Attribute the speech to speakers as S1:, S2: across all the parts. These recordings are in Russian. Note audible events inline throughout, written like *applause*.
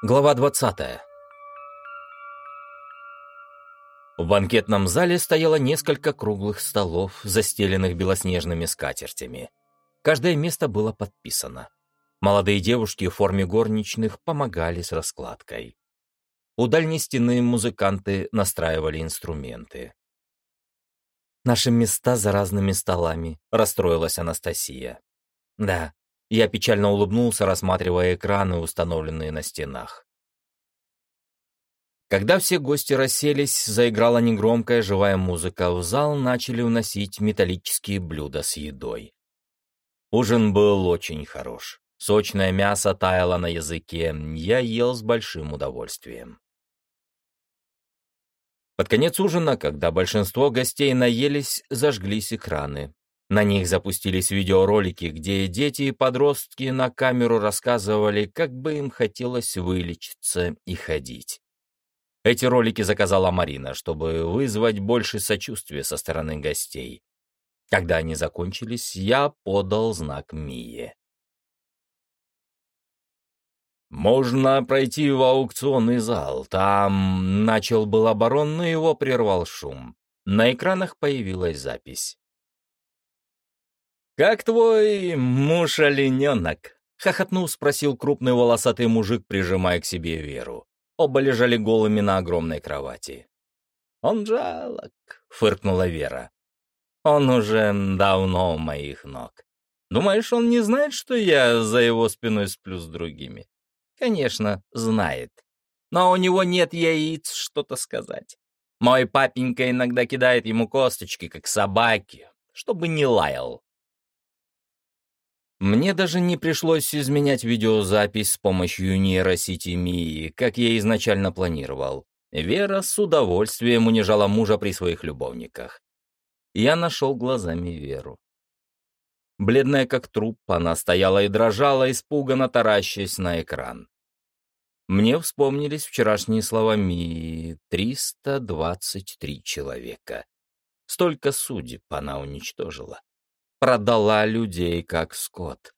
S1: Глава 20. В банкетном зале стояло несколько круглых столов, застеленных белоснежными скатертями. Каждое место было подписано. Молодые девушки в форме горничных помогали с раскладкой. У дальней стены музыканты настраивали инструменты. «Наши места за разными столами», — расстроилась Анастасия. «Да, я печально улыбнулся, рассматривая экраны, установленные на стенах. Когда все гости расселись, заиграла негромкая живая музыка, в зал начали уносить металлические блюда с едой. Ужин был очень хорош. Сочное мясо таяло на языке, я ел с большим удовольствием. Под конец ужина, когда большинство гостей наелись, зажглись экраны. На них запустились видеоролики, где дети и подростки на камеру рассказывали, как бы им хотелось вылечиться и ходить. Эти ролики заказала Марина, чтобы вызвать больше сочувствия со стороны гостей. Когда они закончились, я подал знак Мие. «Можно пройти в аукционный зал. Там...» — начал был оборон, но его прервал шум. На экранах появилась запись. «Как твой муж-олененок?» — хохотнул, спросил крупный волосатый мужик, прижимая к себе Веру. Оба лежали голыми на огромной кровати. «Он жалок», — фыркнула Вера. «Он уже давно у моих ног. Думаешь, он не знает, что я за его спиной сплю с другими?» «Конечно, знает. Но у него нет яиц что-то сказать. Мой папенька иногда кидает ему косточки, как собаки, чтобы не лаял. Мне даже не пришлось изменять видеозапись с помощью нейросети Мии, как я изначально планировал. Вера с удовольствием унижала мужа при своих любовниках. Я нашел глазами Веру. Бледная как труп, она стояла и дрожала, испуганно таращаясь на экран. Мне вспомнились вчерашние слова Мии «323 человека». Столько судеб она уничтожила продала людей как скот.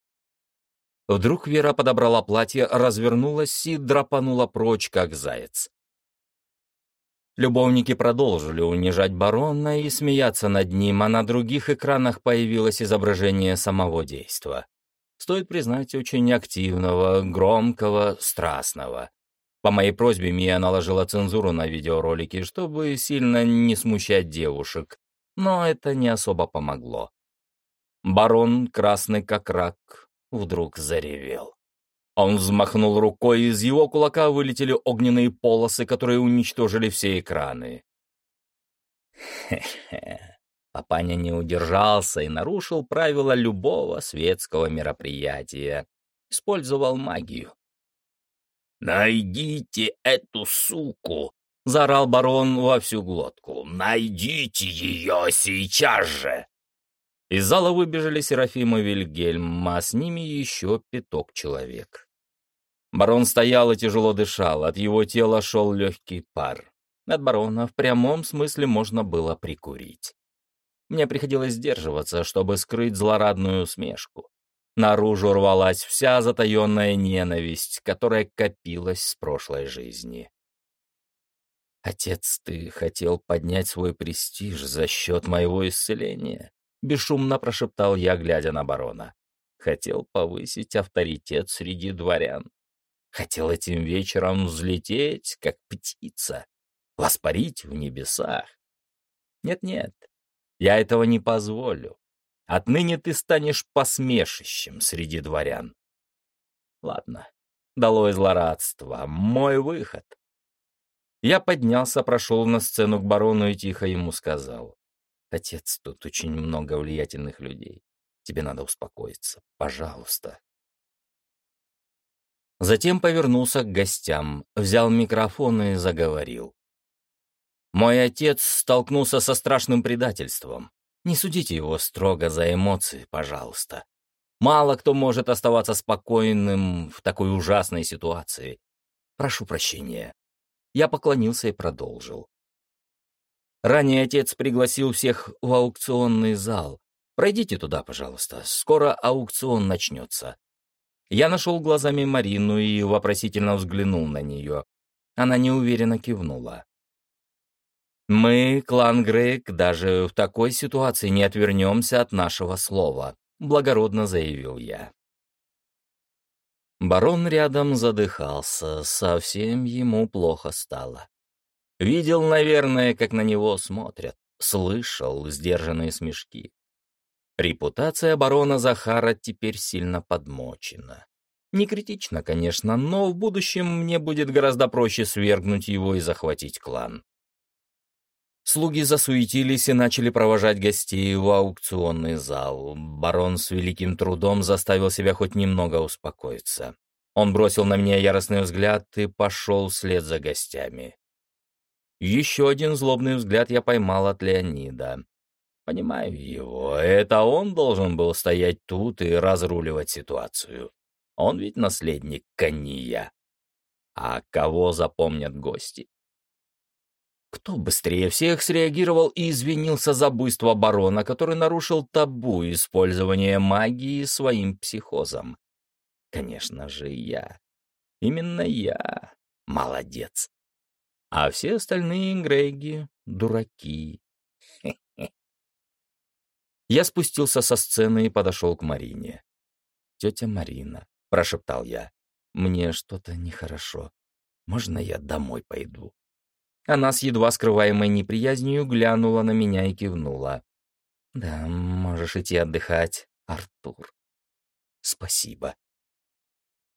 S1: Вдруг Вера подобрала платье, развернулась и драпанула прочь, как заяц. Любовники продолжили унижать барона и смеяться над ним, а на других экранах появилось изображение самого действа. Стоит признать, очень активного, громкого, страстного. По моей просьбе Мия наложила цензуру на видеоролики, чтобы сильно не смущать девушек, но это не особо помогло. Барон, красный как рак, вдруг заревел. Он взмахнул рукой, и из его кулака вылетели огненные полосы, которые уничтожили все экраны. Хе-хе. Папаня не удержался и нарушил правила любого светского мероприятия. Использовал магию. «Найдите эту суку!» — заорал барон во всю глотку. «Найдите ее сейчас же!» Из зала выбежали Серафим и Вильгельм, а с ними еще пяток человек. Барон стоял и тяжело дышал, от его тела шел легкий пар. От барона в прямом смысле можно было прикурить. Мне приходилось сдерживаться, чтобы скрыть злорадную усмешку. Наружу рвалась вся затаенная ненависть, которая копилась с прошлой жизни. «Отец, ты хотел поднять свой престиж за счет моего исцеления?» — бесшумно прошептал я, глядя на барона. Хотел повысить авторитет среди дворян. Хотел этим вечером взлететь, как птица, воспарить в небесах. Нет-нет, я этого не позволю. Отныне ты станешь посмешищем среди дворян. Ладно, долой злорадство, мой выход. Я поднялся, прошел на сцену к барону и тихо ему сказал. Отец, тут очень много влиятельных людей. Тебе надо успокоиться. Пожалуйста. Затем повернулся к гостям, взял микрофон и заговорил. Мой отец столкнулся со страшным предательством. Не судите его строго за эмоции, пожалуйста. Мало кто может оставаться спокойным в такой ужасной ситуации. Прошу прощения. Я поклонился и продолжил. Ранее отец пригласил всех в аукционный зал. Пройдите туда, пожалуйста. Скоро аукцион начнется. Я нашел глазами Марину и вопросительно взглянул на нее. Она неуверенно кивнула. «Мы, клан Грейк, даже в такой ситуации не отвернемся от нашего слова», — благородно заявил я. Барон рядом задыхался, совсем ему плохо стало. Видел, наверное, как на него смотрят, слышал сдержанные смешки. Репутация барона Захара теперь сильно подмочена. Не критично, конечно, но в будущем мне будет гораздо проще свергнуть его и захватить клан. Слуги засуетились и начали провожать гостей в аукционный зал. Барон с великим трудом заставил себя хоть немного успокоиться. Он бросил на меня яростный взгляд и пошел вслед за гостями. Еще один злобный взгляд я поймал от Леонида. Понимаю его. Это он должен был стоять тут и разруливать ситуацию. Он ведь наследник Кания. А кого запомнят гости? Кто быстрее всех среагировал и извинился за буйство барона, который нарушил табу использования магии своим психозом? Конечно же, я. Именно я. Молодец. А все остальные Греги — дураки. *laughs* Я спустился со сцены и подошел к Марине. «Тетя Марина», — прошептал я, — «мне что-то нехорошо. Можно я домой пойду?» Она с едва скрываемой неприязнью глянула на меня и кивнула. «Да, можешь идти отдыхать, Артур». «Спасибо».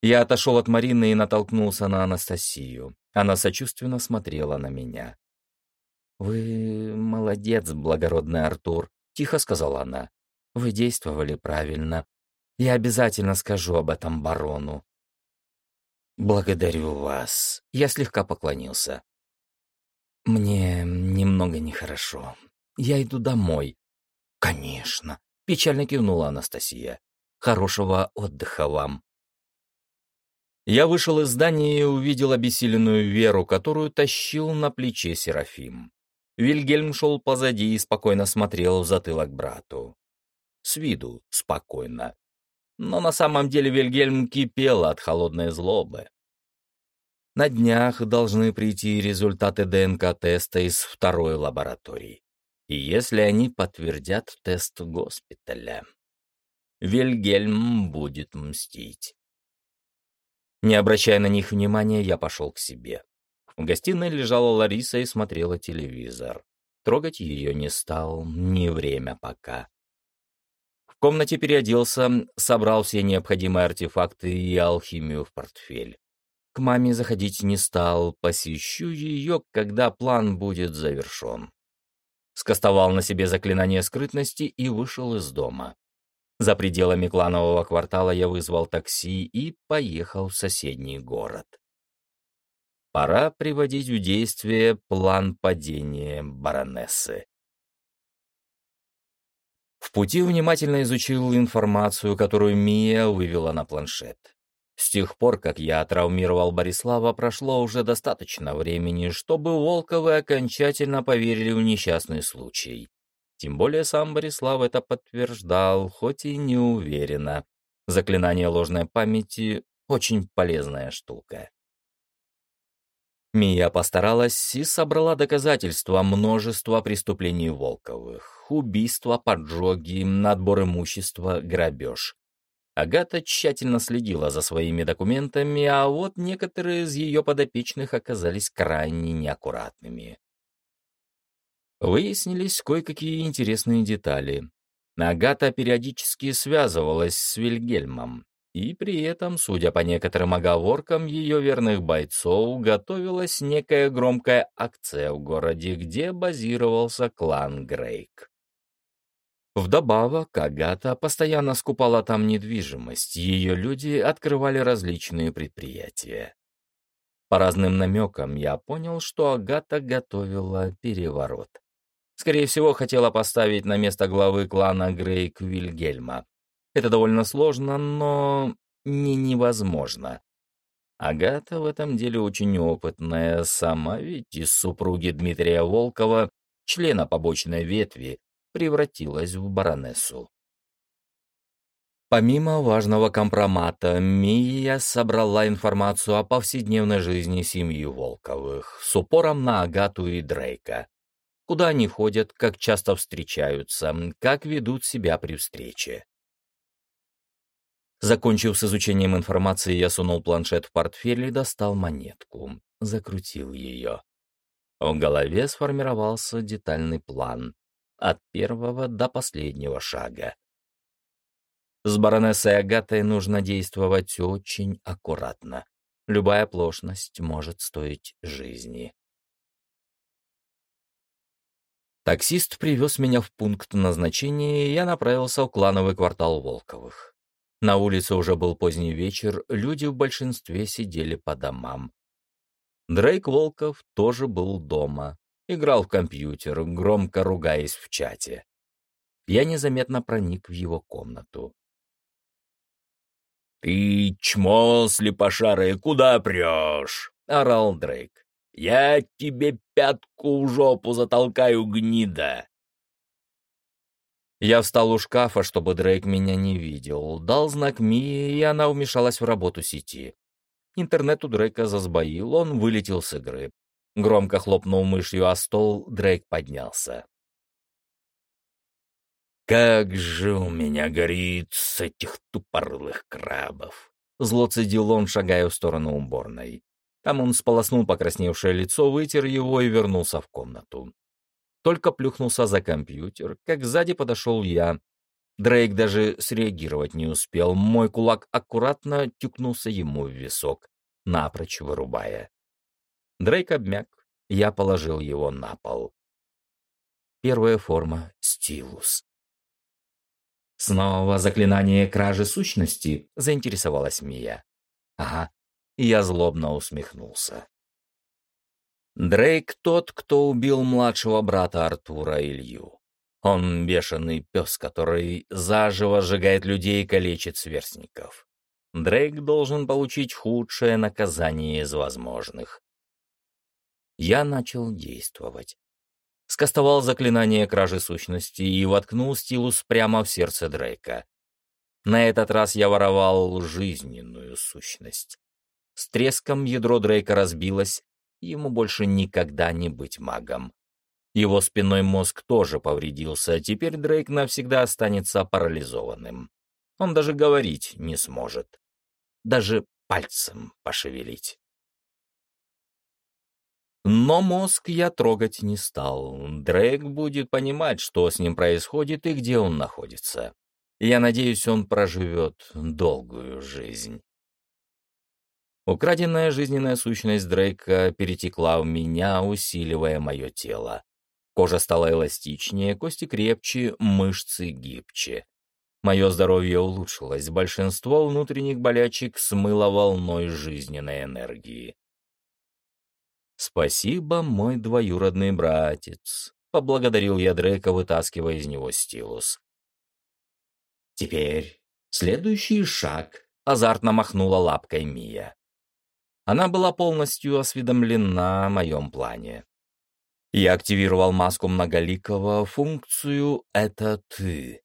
S1: Я отошел от Марины и натолкнулся на Анастасию. Она сочувственно смотрела на меня. «Вы молодец, благородный Артур. — тихо сказала она. «Вы действовали правильно. Я обязательно скажу об этом барону». «Благодарю вас». Я слегка поклонился. «Мне немного нехорошо. Я иду домой». «Конечно», — печально кивнула Анастасия. «Хорошего отдыха вам». Я вышел из здания и увидел обессиленную Веру, которую тащил на плече Серафим. Вильгельм шел позади и спокойно смотрел в затылок брату. С виду спокойно. Но на самом деле Вильгельм кипел от холодной злобы. На днях должны прийти результаты ДНК-теста из второй лаборатории. И если они подтвердят тест госпиталя, Вильгельм будет мстить. Не обращая на них внимания, я пошел к себе. В гостиной лежала Лариса и смотрела телевизор. Трогать ее не стал, не время пока. В комнате переоделся, собрал все необходимые артефакты и алхимию в портфель. К маме заходить не стал, посещу ее, когда план будет завершен. Скостовал на себе заклинание скрытности и вышел из дома. За пределами кланового квартала я вызвал такси и поехал в соседний город. Пора приводить в действие план падения баронессы. В пути внимательно изучил информацию, которую Мия вывела на планшет. С тех пор, как я травмировал Борислава, прошло уже достаточно времени, чтобы Волковы окончательно поверили в несчастный случай. Тем более сам Борислав это подтверждал, хоть и не уверенно. Заклинание ложной памяти — очень полезная штука. Мия постаралась и собрала доказательства множества преступлений Волковых. Убийства, поджоги, надбор имущества, грабеж. Агата тщательно следила за своими документами, а вот некоторые из ее подопечных оказались крайне неаккуратными. Выяснились кое-какие интересные детали. Агата периодически связывалась с Вильгельмом. И при этом, судя по некоторым оговоркам ее верных бойцов, готовилась некая громкая акция в городе, где базировался клан Грейк. Вдобавок, Агата постоянно скупала там недвижимость, ее люди открывали различные предприятия. По разным намекам я понял, что Агата готовила переворот. Скорее всего, хотела поставить на место главы клана Грейк Вильгельма, это довольно сложно, но не невозможно. Агата в этом деле очень опытная, сама ведь из супруги Дмитрия Волкова, члена побочной ветви, превратилась в баронессу. Помимо важного компромата, Мия собрала информацию о повседневной жизни семьи Волковых с упором на Агату и Дрейка. Куда они ходят, как часто встречаются, как ведут себя при встрече. Закончив с изучением информации, я сунул планшет в портфель и достал монетку. Закрутил ее. В голове сформировался детальный план. От первого до последнего шага. С баронессой Агатой нужно действовать очень аккуратно. Любая оплошность может стоить жизни. Таксист привез меня в пункт назначения, и я направился в клановый квартал Волковых. На улице уже был поздний вечер, люди в большинстве сидели по домам. Дрейк Волков тоже был дома, играл в компьютер, громко ругаясь в чате. Я незаметно проник в его комнату.
S2: «Ты, чмо слепошарое, куда прешь?» — орал Дрейк. «Я тебе пятку в жопу затолкаю, гнида!»
S1: Я встал у шкафа, чтобы Дрейк меня не видел, дал знак Мии, и она вмешалась в работу сети. Интернет у Дрейка засбоил, он вылетел с игры. Громко хлопнул мышью о стол, Дрейк поднялся.
S2: «Как же у меня горит с этих тупорылых крабов!»
S1: Зло цедил он, шагая в сторону уборной. Там он сполоснул покрасневшее лицо, вытер его и вернулся в комнату. Только плюхнулся за компьютер, как сзади подошел я. Дрейк даже среагировать не успел. Мой кулак аккуратно тюкнулся ему в висок, напрочь вырубая. Дрейк обмяк. Я положил его на пол. Первая форма — стилус. «Снова заклинание кражи сущности?» — заинтересовалась Мия. «Ага». Я злобно усмехнулся. Дрейк тот, кто убил младшего брата Артура Илью. Он бешеный пес, который заживо сжигает людей и калечит сверстников. Дрейк должен получить худшее наказание из возможных. Я начал действовать скостовал заклинание кражи сущности и воткнул стилус прямо в сердце Дрейка. На этот раз я воровал жизненную сущность. С треском ядро Дрейка разбилось, ему больше никогда не быть магом. Его спинной мозг тоже повредился, а теперь Дрейк навсегда останется парализованным. Он даже говорить не сможет. Даже пальцем пошевелить. Но мозг я трогать не стал. Дрейк будет понимать, что с ним происходит и где он находится. Я надеюсь, он проживет долгую жизнь. Украденная жизненная сущность Дрейка перетекла в меня, усиливая мое тело. Кожа стала эластичнее, кости крепче, мышцы гибче. Мое здоровье улучшилось, большинство внутренних болячек смыло волной жизненной энергии. «Спасибо, мой двоюродный братец», — поблагодарил я Дрейка, вытаскивая из него стилус. «Теперь следующий шаг», — азартно махнула лапкой Мия. Она была полностью осведомлена о моем плане. Я активировал маску многоликого, функцию «это ты»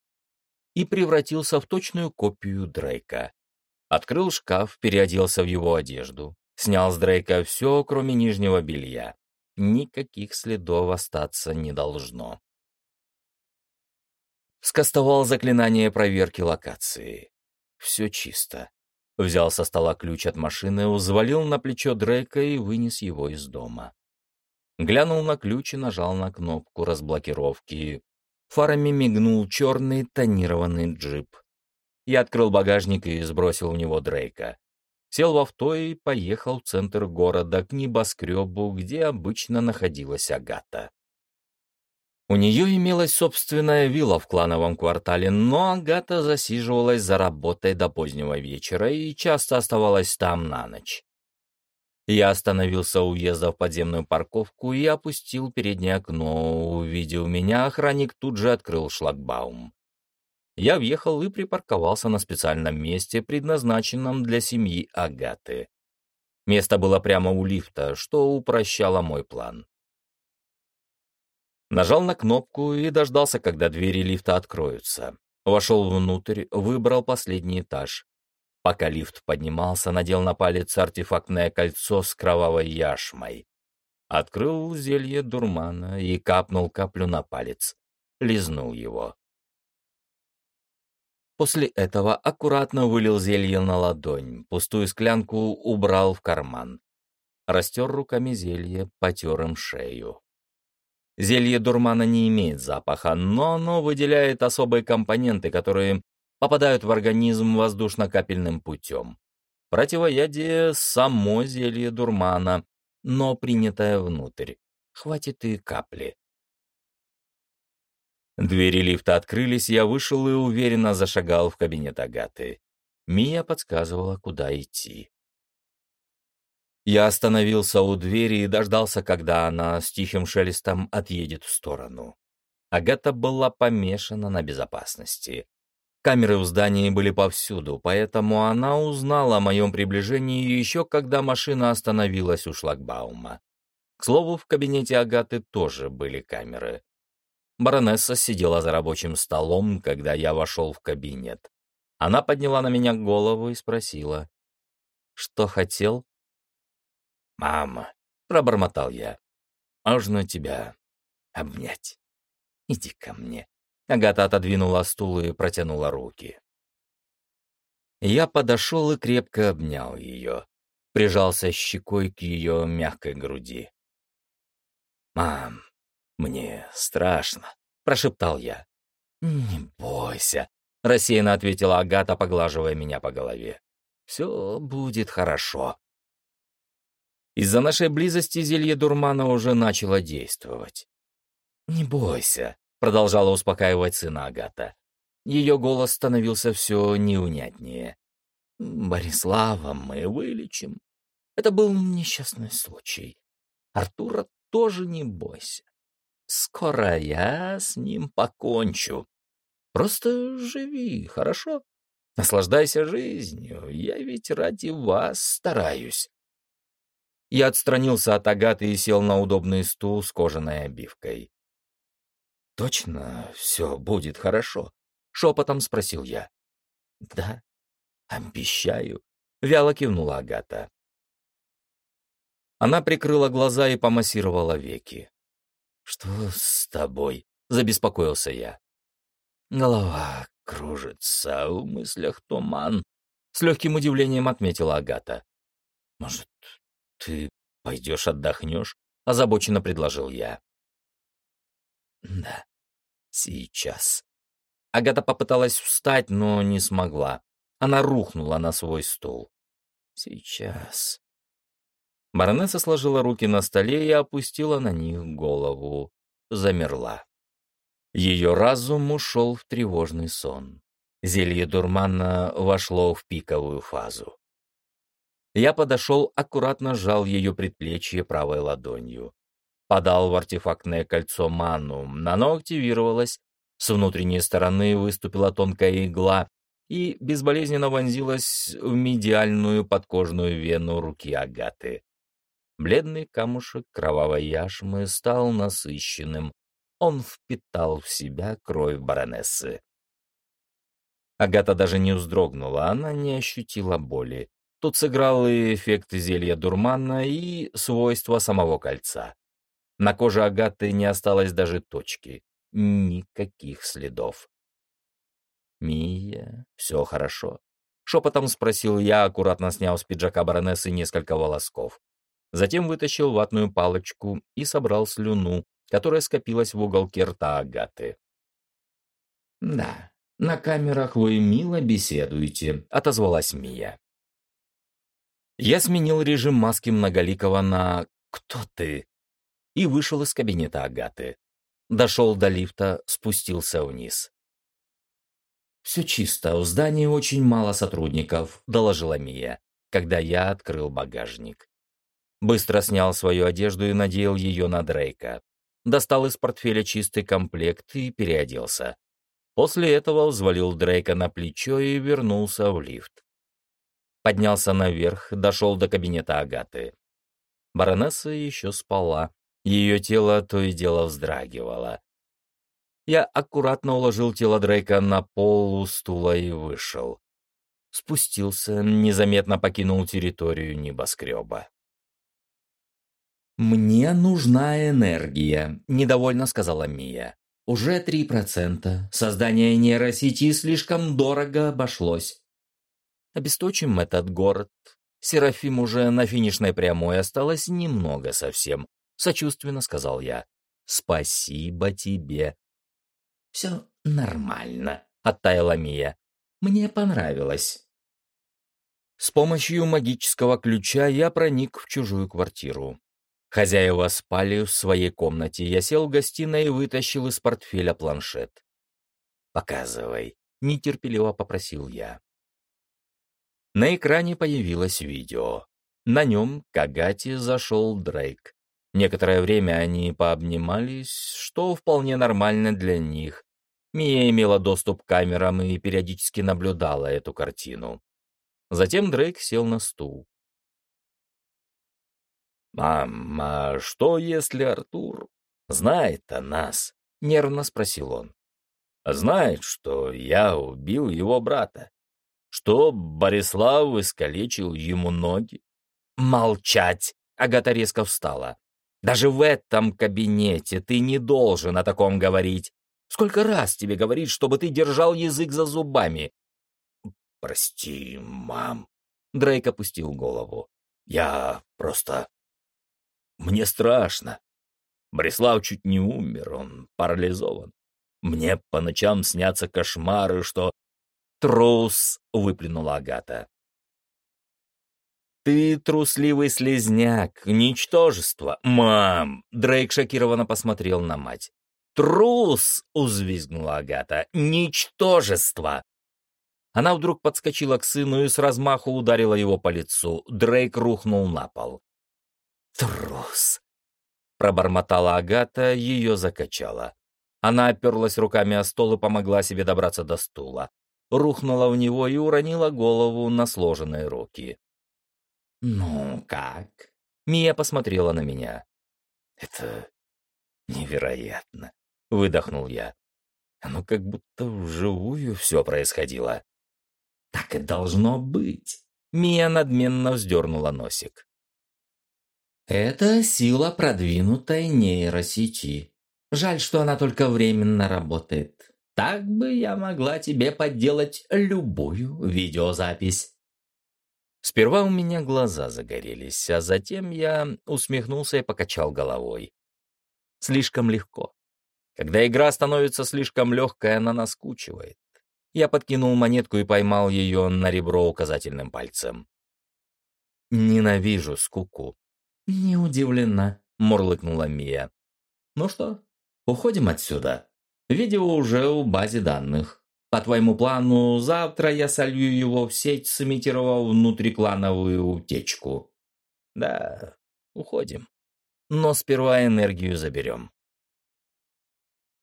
S1: и превратился в точную копию Дрейка. Открыл шкаф, переоделся в его одежду, Снял с Дрейка все, кроме нижнего белья. Никаких следов остаться не должно. Скостовал заклинание проверки локации. Все чисто. Взял со стола ключ от машины, взвалил на плечо Дрейка и вынес его из дома. Глянул на ключ и нажал на кнопку разблокировки. Фарами мигнул черный тонированный джип. Я открыл багажник и сбросил в него Дрейка сел в авто и поехал в центр города к небоскребу, где обычно находилась Агата. У нее имелась собственная вилла в клановом квартале, но Агата засиживалась за работой до позднего вечера и часто оставалась там на ночь. Я остановился у въезда в подземную парковку и опустил переднее окно. Увидев меня, охранник тут же открыл шлагбаум я въехал и припарковался на специальном месте, предназначенном для семьи Агаты. Место было прямо у лифта, что упрощало мой план. Нажал на кнопку и дождался, когда двери лифта откроются. Вошел внутрь, выбрал последний этаж. Пока лифт поднимался, надел на палец артефактное кольцо с кровавой яшмой. Открыл зелье дурмана и капнул каплю на палец. Лизнул его. После этого аккуратно вылил зелье на ладонь, пустую склянку убрал в карман. Растер руками зелье, потер им шею. Зелье дурмана не имеет запаха, но оно выделяет особые компоненты, которые попадают в организм воздушно-капельным путем. Противоядие — само зелье дурмана, но принятое внутрь. Хватит и капли. Двери лифта открылись, я вышел и уверенно зашагал в кабинет Агаты. Мия подсказывала, куда идти. Я остановился у двери и дождался, когда она с тихим шелестом отъедет в сторону. Агата была помешана на безопасности. Камеры в здании были повсюду, поэтому она узнала о моем приближении еще когда машина остановилась у шлагбаума. К слову, в кабинете Агаты тоже были камеры. Баронесса сидела за рабочим столом, когда я вошел в кабинет. Она подняла на меня голову и спросила, «Что хотел?» «Мама», — пробормотал я, — «можно тебя обнять? Иди ко мне». Агата отодвинула стул и протянула руки. Я подошел и крепко обнял ее, прижался щекой к ее мягкой груди. «Мам, мне страшно», — прошептал я. «Не бойся», — рассеянно ответила Агата, поглаживая меня по голове. «Все будет хорошо». Из-за нашей близости зелье дурмана уже начало действовать. «Не бойся», — продолжала успокаивать сына Агата. Ее голос становился все неунятнее. «Борислава мы вылечим. Это был несчастный случай. Артура тоже не бойся. Скоро я с ним покончу. Просто живи, хорошо? Наслаждайся жизнью. Я ведь ради вас стараюсь. Я отстранился от Агаты и сел на удобный стул с кожаной обивкой. «Точно все будет хорошо?» — шепотом спросил я. «Да, обещаю», — вяло кивнула Агата. Она прикрыла глаза и помассировала веки. «Что с тобой?» — забеспокоился я. «Голова кружится, в мыслях туман», — с легким удивлением отметила Агата. «Может, «Ты пойдешь отдохнешь?» — озабоченно предложил я. «Да, сейчас». Агата попыталась встать, но не смогла. Она рухнула на свой стул. «Сейчас». Баронесса сложила руки на столе и опустила на них голову. Замерла. Ее разум ушел в тревожный сон. Зелье дурмана вошло в пиковую фазу. Я подошел, аккуратно сжал ее предплечье правой ладонью. Подал в артефактное кольцо ману, оно активировалось, с внутренней стороны выступила тонкая игла и безболезненно вонзилась в медиальную подкожную вену руки Агаты. Бледный камушек кровавой яшмы стал насыщенным. Он впитал в себя кровь баронессы. Агата даже не вздрогнула, она не ощутила боли. Тут сыграл и эффект зелья дурмана, и свойства самого кольца. На коже Агаты не осталось даже точки. Никаких следов. «Мия, все хорошо?» — шепотом спросил я, аккуратно сняв с пиджака баронессы несколько волосков. Затем вытащил ватную палочку и собрал слюну, которая скопилась в уголке рта Агаты. «Да, на камерах вы мило беседуете», — отозвалась Мия. Я сменил режим маски Многоликого на «Кто ты?» и вышел из кабинета Агаты. Дошел до лифта, спустился вниз. «Все чисто, в здании очень мало сотрудников», — доложила Мия, когда я открыл багажник. Быстро снял свою одежду и надел ее на Дрейка. Достал из портфеля чистый комплект и переоделся. После этого взвалил Дрейка на плечо и вернулся в лифт поднялся наверх, дошел до кабинета Агаты. Баронесса еще спала, ее тело то и дело вздрагивало. Я аккуратно уложил тело Дрейка на пол у стула и вышел. Спустился, незаметно покинул территорию небоскреба. «Мне нужна энергия», — недовольно сказала Мия. «Уже три процента. Создание нейросети слишком дорого обошлось». «Обесточим этот город». Серафим уже на финишной прямой осталось немного совсем. Сочувственно сказал я. «Спасибо тебе». «Все нормально», — оттаяла Мия. «Мне понравилось». С помощью магического ключа я проник в чужую квартиру. Хозяева спали в своей комнате. Я сел в гостиной и вытащил из портфеля планшет. «Показывай», — нетерпеливо попросил я. На экране появилось видео. На нем к Агате зашел Дрейк. Некоторое время они пообнимались, что вполне нормально для них. Мия имела доступ к камерам и периодически наблюдала эту картину. Затем Дрейк сел на стул.
S2: «Мам, а что, если Артур знает о нас?» — нервно спросил он. «Знает, что я убил его брата, что Борислав искалечил ему ноги».
S1: «Молчать!» — Агата резко встала. «Даже в этом кабинете ты не должен о таком говорить. Сколько раз тебе говорить, чтобы ты держал язык за зубами?»
S2: «Прости, мам», — Дрейк опустил голову. «Я просто мне страшно. Борислав чуть не умер, он парализован. Мне по ночам снятся кошмары, что...
S1: «Трус!» — выплюнула Агата. «Ты трусливый слезняк, ничтожество, мам!» Дрейк шокированно посмотрел на мать. «Трус!» — узвизгнула Агата. «Ничтожество!» Она вдруг подскочила к сыну и с размаху ударила его по лицу. Дрейк рухнул на пол. «Трус!» — пробормотала Агата, ее закачала. Она оперлась руками о стол и помогла себе добраться до стула. Рухнула в него и уронила голову на сложенные руки. «Ну как?» — Мия посмотрела на меня. «Это невероятно!» — выдохнул я. Оно как будто вживую все происходило. «Так и должно быть!» Мия надменно вздернула носик. Это сила продвинутой нейросети. Жаль, что она только временно работает. Так бы я могла тебе подделать любую видеозапись. Сперва у меня глаза загорелись, а затем я усмехнулся и покачал головой. Слишком легко. Когда игра становится слишком легкой, она наскучивает. Я подкинул монетку и поймал ее на ребро указательным пальцем. Ненавижу скуку. «Не удивлена», — мурлыкнула Мия. «Ну что, уходим отсюда. Видео уже у базе данных. По твоему плану, завтра я солью его в сеть, сымитировав внутриклановую утечку. Да, уходим. Но сперва энергию заберем».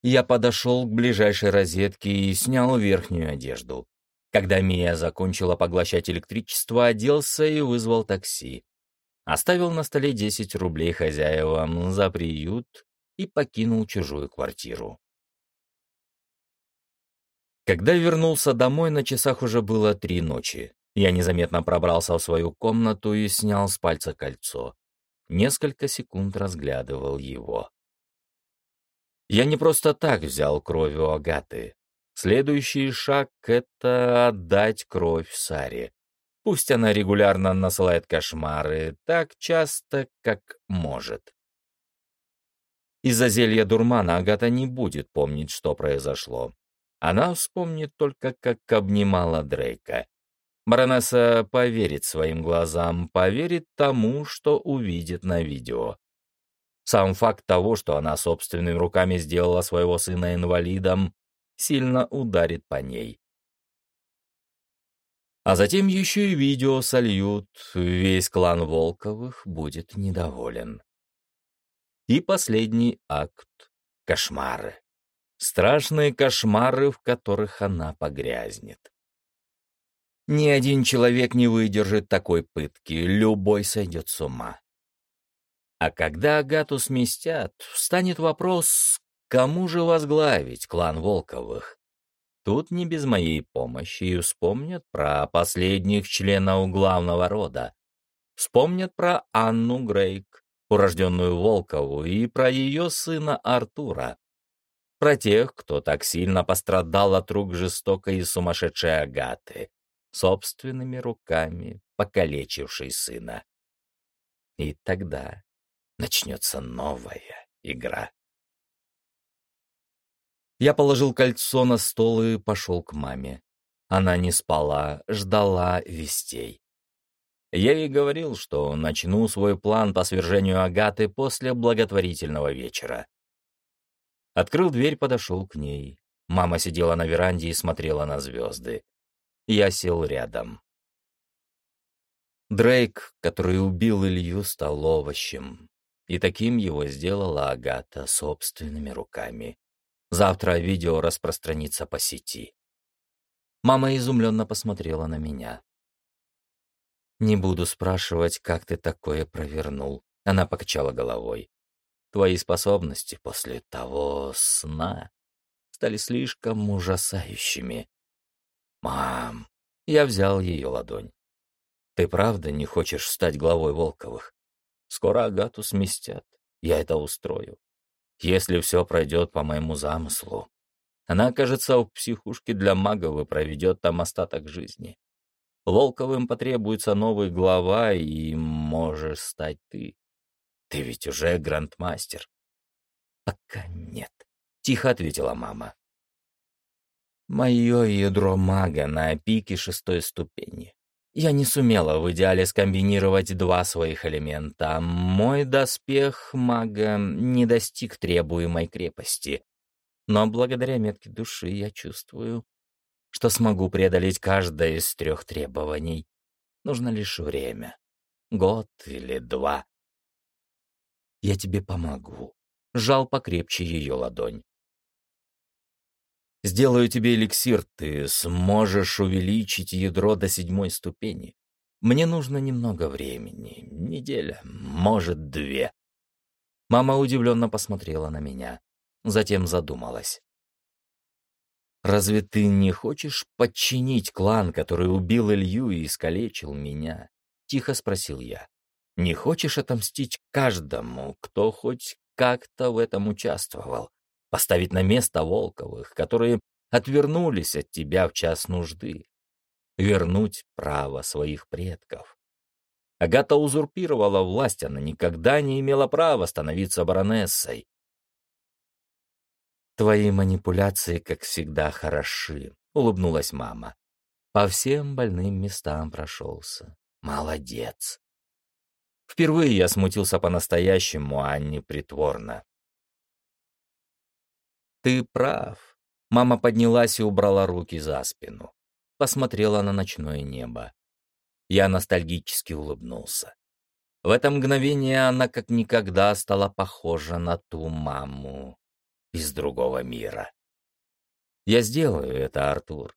S1: Я подошел к ближайшей розетке и снял верхнюю одежду. Когда Мия закончила поглощать электричество, оделся и вызвал такси. Оставил на столе 10 рублей хозяевам за приют и покинул чужую квартиру. Когда вернулся домой, на часах уже было три ночи. Я незаметно пробрался в свою комнату и снял с пальца кольцо. Несколько секунд разглядывал его. Я не просто так взял кровь у Агаты. Следующий шаг — это отдать кровь Саре. Пусть она регулярно насылает кошмары, так часто, как может. Из-за зелья дурмана Агата не будет помнить, что произошло. Она вспомнит только, как обнимала Дрейка. Баронесса поверит своим глазам, поверит тому, что увидит на видео. Сам факт того, что она собственными руками сделала своего сына инвалидом, сильно ударит по ней. А затем еще и видео сольют, весь клан Волковых будет недоволен. И последний акт — кошмары. Страшные кошмары, в которых она погрязнет. Ни один человек не выдержит такой пытки, любой сойдет с ума. А когда Агату сместят, встанет вопрос, кому же возглавить клан Волковых? Тут не без моей помощи и вспомнят про последних членов главного рода. Вспомнят про Анну Грейк, урожденную Волкову, и про ее сына Артура. Про тех, кто так сильно пострадал от рук жестокой и сумасшедшей Агаты, собственными руками покалечившей сына. И тогда начнется новая игра. Я положил кольцо на стол и пошел к маме. Она не спала, ждала вестей. Я ей говорил, что начну свой план по свержению Агаты после благотворительного вечера. Открыл дверь, подошел к ней. Мама сидела на веранде и смотрела на звезды. Я сел рядом. Дрейк, который убил Илью, стал овощем. И таким его сделала Агата собственными руками. Завтра видео распространится по сети. Мама изумленно посмотрела на меня. «Не буду спрашивать, как ты такое провернул», — она покачала головой. «Твои способности после того сна стали слишком ужасающими». «Мам!» — я взял ее ладонь. «Ты правда не хочешь стать главой Волковых? Скоро Агату сместят. Я это устрою. Если все пройдет по моему замыслу, она окажется в психушке для магов и проведет там остаток жизни. Волковым потребуется новый глава, и можешь стать ты. Ты ведь уже грандмастер. Пока нет, — тихо ответила мама. Мое ядро мага на пике шестой ступени. Я не сумела в идеале скомбинировать два своих элемента. Мой доспех мага не достиг требуемой крепости. Но благодаря метке души я чувствую, что смогу преодолеть каждое из трех требований. Нужно лишь время. Год или два. Я тебе помогу. Жал покрепче ее ладонь. Сделаю тебе эликсир, ты сможешь увеличить ядро до седьмой ступени. Мне нужно немного времени, неделя, может, две. Мама удивленно посмотрела на меня, затем задумалась. «Разве ты не хочешь подчинить клан, который убил Илью и искалечил меня?» — тихо спросил я. «Не хочешь отомстить каждому, кто хоть как-то в этом участвовал? поставить на место Волковых, которые отвернулись от тебя в час нужды, вернуть право своих предков. Агата узурпировала власть, она никогда не имела права становиться баронессой. «Твои манипуляции, как всегда, хороши», — улыбнулась мама. «По всем больным местам прошелся. Молодец». Впервые я смутился по-настоящему, а не притворно. «Ты прав». Мама поднялась и убрала руки за спину. Посмотрела на ночное небо. Я ностальгически улыбнулся. В это мгновение она как никогда стала похожа на ту маму из другого мира. Я сделаю это, Артур,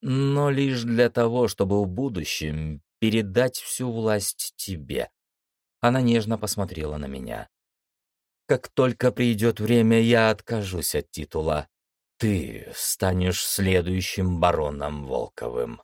S1: но лишь для того, чтобы в будущем передать всю власть тебе. Она нежно посмотрела на меня. Как только придет время, я откажусь от титула. Ты станешь следующим бароном Волковым.